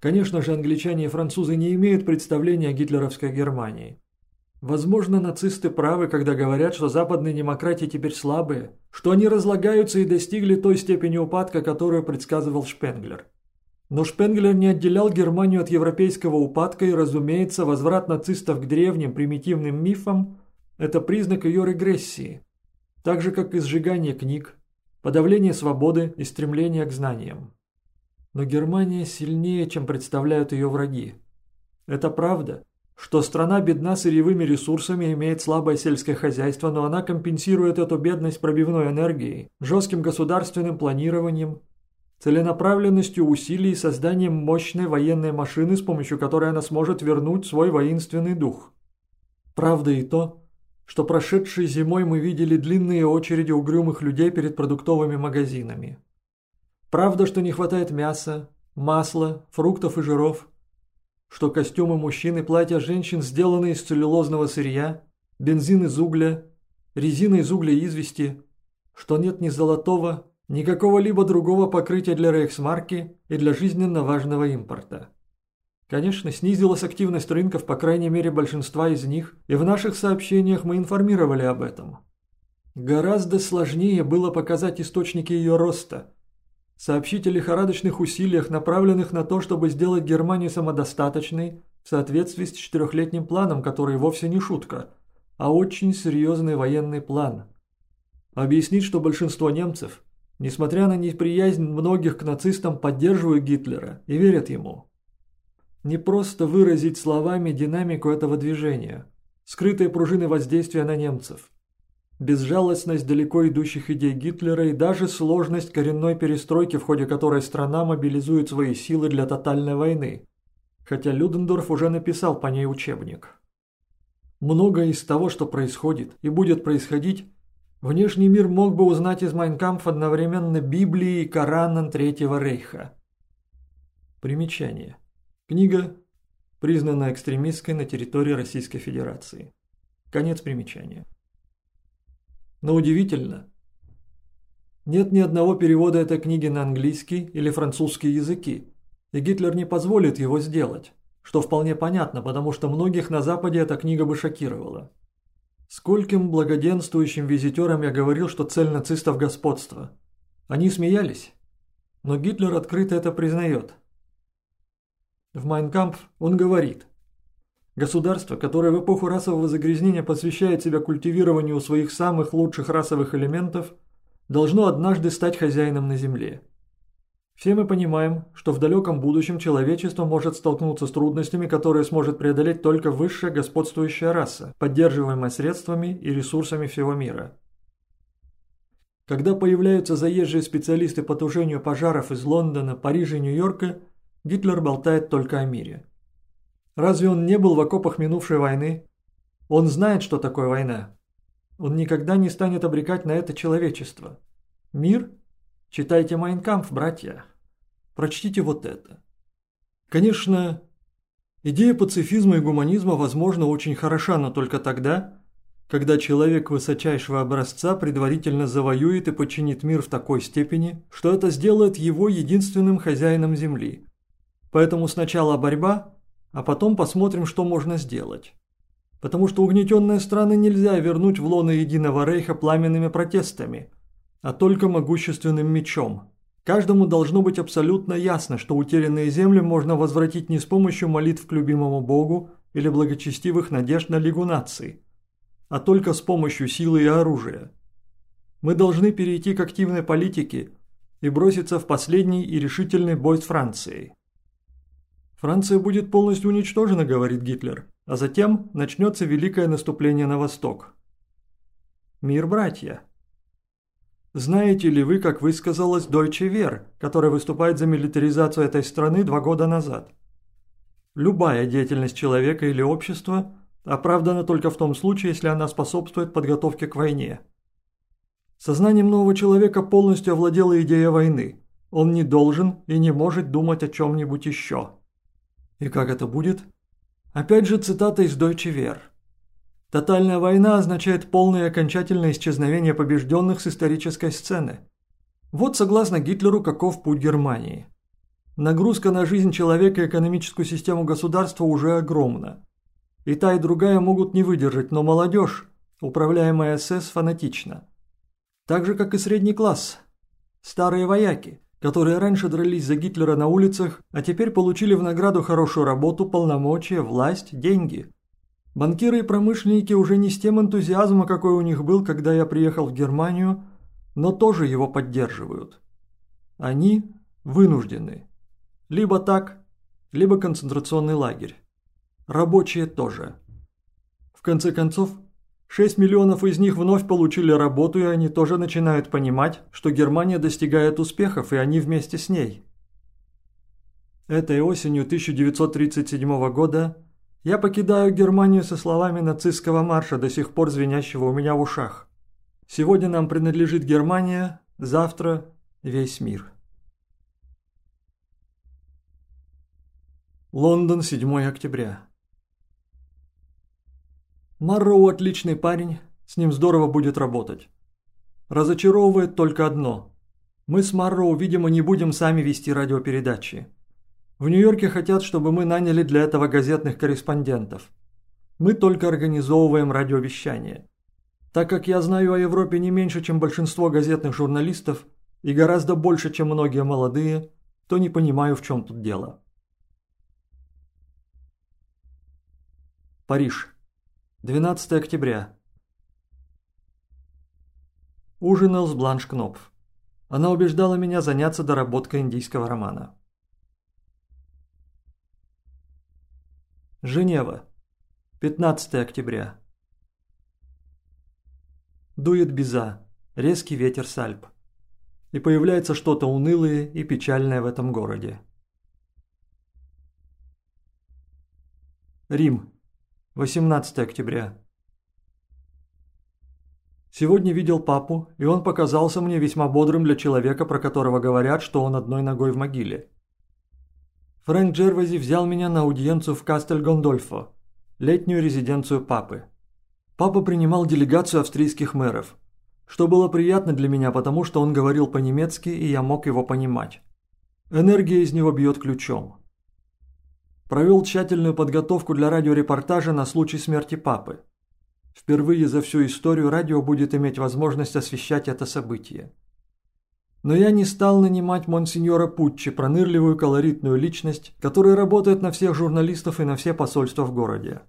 Конечно же, англичане и французы не имеют представления о гитлеровской Германии. Возможно, нацисты правы, когда говорят, что западные демократии теперь слабые, что они разлагаются и достигли той степени упадка, которую предсказывал Шпенглер. Но Шпенглер не отделял Германию от европейского упадка и, разумеется, возврат нацистов к древним примитивным мифам – это признак ее регрессии, так же как и сжигание книг, подавление свободы и стремление к знаниям. Но Германия сильнее, чем представляют ее враги. Это правда, что страна бедна сырьевыми ресурсами, имеет слабое сельское хозяйство, но она компенсирует эту бедность пробивной энергией, жестким государственным планированием, целенаправленностью усилий и созданием мощной военной машины, с помощью которой она сможет вернуть свой воинственный дух. Правда и то, что прошедшей зимой мы видели длинные очереди угрюмых людей перед продуктовыми магазинами. Правда, что не хватает мяса, масла, фруктов и жиров. Что костюмы мужчин и платья женщин сделаны из целлюлозного сырья, бензин из угля, резина из угля и извести. Что нет ни золотого, ни какого-либо другого покрытия для рейхсмарки и для жизненно важного импорта. Конечно, снизилась активность рынков, по крайней мере большинства из них, и в наших сообщениях мы информировали об этом. Гораздо сложнее было показать источники ее роста – сообщить о лихорадочных усилиях, направленных на то, чтобы сделать Германию самодостаточной в соответствии с четырехлетним планом, который вовсе не шутка, а очень серьезный военный план. Объяснить, что большинство немцев, несмотря на неприязнь многих к нацистам, поддерживают Гитлера и верят ему. Не просто выразить словами динамику этого движения, скрытые пружины воздействия на немцев – безжалостность далеко идущих идей Гитлера и даже сложность коренной перестройки, в ходе которой страна мобилизует свои силы для тотальной войны, хотя Людендорф уже написал по ней учебник. Многое из того, что происходит и будет происходить, внешний мир мог бы узнать из Майнкамф одновременно Библии и Кораном Третьего Рейха. Примечание. Книга признана экстремистской на территории Российской Федерации. Конец примечания. Но удивительно. Нет ни одного перевода этой книги на английский или французский языки, и Гитлер не позволит его сделать, что вполне понятно, потому что многих на Западе эта книга бы шокировала. Скольким благоденствующим визитерам я говорил, что цель нацистов – господство. Они смеялись, но Гитлер открыто это признает. В «Майнкампф» он говорит – Государство, которое в эпоху расового загрязнения посвящает себя культивированию своих самых лучших расовых элементов, должно однажды стать хозяином на Земле. Все мы понимаем, что в далеком будущем человечество может столкнуться с трудностями, которые сможет преодолеть только высшая господствующая раса, поддерживаемая средствами и ресурсами всего мира. Когда появляются заезжие специалисты по тушению пожаров из Лондона, Парижа и Нью-Йорка, Гитлер болтает только о мире – Разве он не был в окопах минувшей войны? Он знает, что такое война. Он никогда не станет обрекать на это человечество. Мир? Читайте «Майнкампф», братья. Прочтите вот это. Конечно, идея пацифизма и гуманизма, возможно, очень хороша, но только тогда, когда человек высочайшего образца предварительно завоюет и подчинит мир в такой степени, что это сделает его единственным хозяином Земли. Поэтому сначала борьба, а потом посмотрим, что можно сделать. Потому что угнетенные страны нельзя вернуть в лоно Единого Рейха пламенными протестами, а только могущественным мечом. Каждому должно быть абсолютно ясно, что утерянные земли можно возвратить не с помощью молитв к любимому Богу или благочестивых надежд на Лигу наций, а только с помощью силы и оружия. Мы должны перейти к активной политике и броситься в последний и решительный бой с Францией. Франция будет полностью уничтожена, говорит Гитлер, а затем начнется великое наступление на восток. Мир, братья. Знаете ли вы, как высказалась Deutsche Wehr, которая выступает за милитаризацию этой страны два года назад? Любая деятельность человека или общества оправдана только в том случае, если она способствует подготовке к войне. Сознанием нового человека полностью овладела идея войны. Он не должен и не может думать о чем-нибудь еще. И как это будет? Опять же цитата из Deutsche Wehr. Тотальная война означает полное и окончательное исчезновение побежденных с исторической сцены. Вот согласно Гитлеру каков путь Германии. Нагрузка на жизнь человека и экономическую систему государства уже огромна. И та, и другая могут не выдержать, но молодежь, управляемая СС, фанатична. Так же, как и средний класс. Старые вояки, которые раньше дрались за Гитлера на улицах, а теперь получили в награду хорошую работу, полномочия, власть, деньги. Банкиры и промышленники уже не с тем энтузиазмом, какой у них был, когда я приехал в Германию, но тоже его поддерживают. Они вынуждены. Либо так, либо концентрационный лагерь. Рабочие тоже. В конце концов, 6 миллионов из них вновь получили работу, и они тоже начинают понимать, что Германия достигает успехов, и они вместе с ней. Этой осенью 1937 года я покидаю Германию со словами нацистского марша, до сих пор звенящего у меня в ушах. Сегодня нам принадлежит Германия, завтра весь мир. Лондон, 7 октября. Марроу отличный парень, с ним здорово будет работать. Разочаровывает только одно. Мы с Марроу, видимо, не будем сами вести радиопередачи. В Нью-Йорке хотят, чтобы мы наняли для этого газетных корреспондентов. Мы только организовываем радиовещание. Так как я знаю о Европе не меньше, чем большинство газетных журналистов, и гораздо больше, чем многие молодые, то не понимаю, в чем тут дело. Париж. 12 октября. Ужинал с Бланш Кнопф. Она убеждала меня заняться доработкой индийского романа. Женева. 15 октября. Дует беза, резкий ветер с Альп. И появляется что-то унылое и печальное в этом городе. Рим. 18 октября. Сегодня видел папу, и он показался мне весьма бодрым для человека, про которого говорят, что он одной ногой в могиле. Фрэнк Джервази взял меня на аудиенцию в Кастель Гондольфо, летнюю резиденцию папы. Папа принимал делегацию австрийских мэров, что было приятно для меня, потому что он говорил по-немецки, и я мог его понимать. Энергия из него бьет ключом. Провел тщательную подготовку для радиорепортажа на случай смерти папы. Впервые за всю историю радио будет иметь возможность освещать это событие. Но я не стал нанимать монсеньора Путчи, пронырливую колоритную личность, которая работает на всех журналистов и на все посольства в городе.